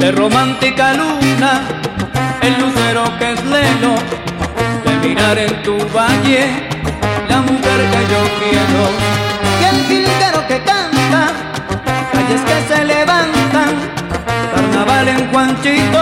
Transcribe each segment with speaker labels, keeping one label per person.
Speaker 1: de romántica luna, el lucero que es lelo, de mirar en tu valle la mujer que yo quiero. Y el jilguero que canta, calles que se levantan, carnaval en Juanchito.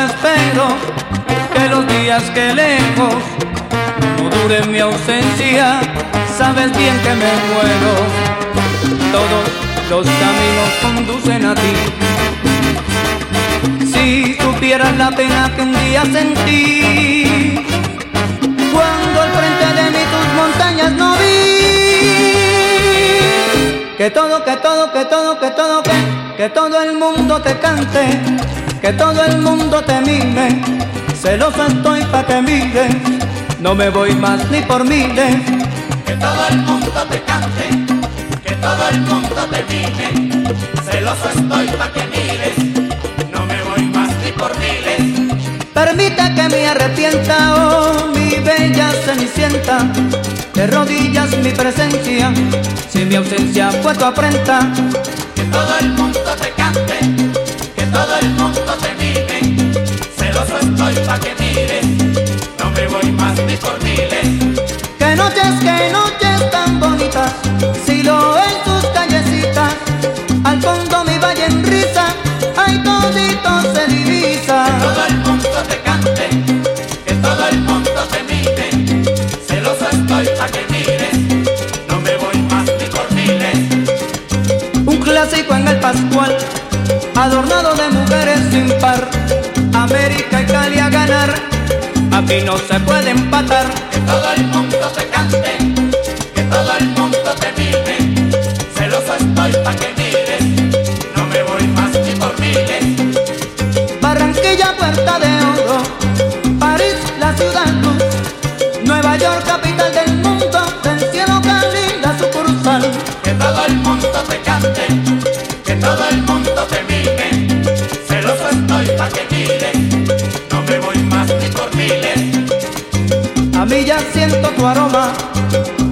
Speaker 1: Que espero que los días que lejos no dure mi ausencia. Sabes bien que me muero. Todos los caminos conducen a ti. Si supieras la pena que un día sentí cuando al frente de mí tus montañas no vi. Que todo, que todo, que todo, que todo, que, que todo el mundo te cante que todo el mundo te mire, celoso estoy pa' que mire, no me voy más ni por miles.
Speaker 2: Que todo el mundo te cante, que todo el mundo te mire, celoso estoy pa' que mires, no me voy más ni por miles.
Speaker 1: Permita que me arrepienta, oh mi bella cenicienta, de rodillas mi presencia, si mi ausencia fue tu afrenta.
Speaker 2: Que todo el mundo te cante, que todo el mundo te mire,
Speaker 1: adornado de mujeres sin par. América y Cali a ganar, aquí no se puede empatar.
Speaker 2: Que todo el mundo te cante,
Speaker 1: siento tu aroma,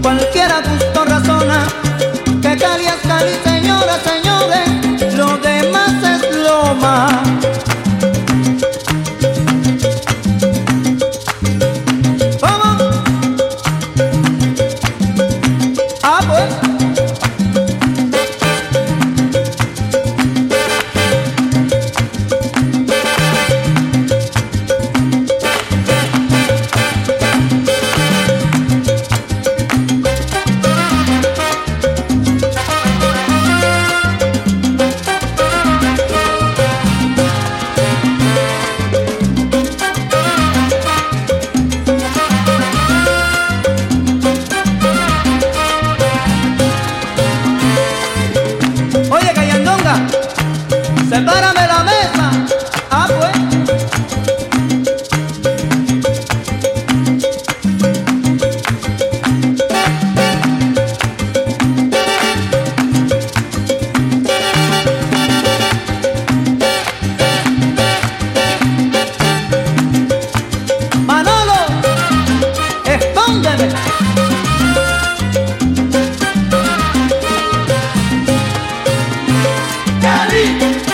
Speaker 1: cualquiera gusto prepárame la mesa. Ah, pues. Cali.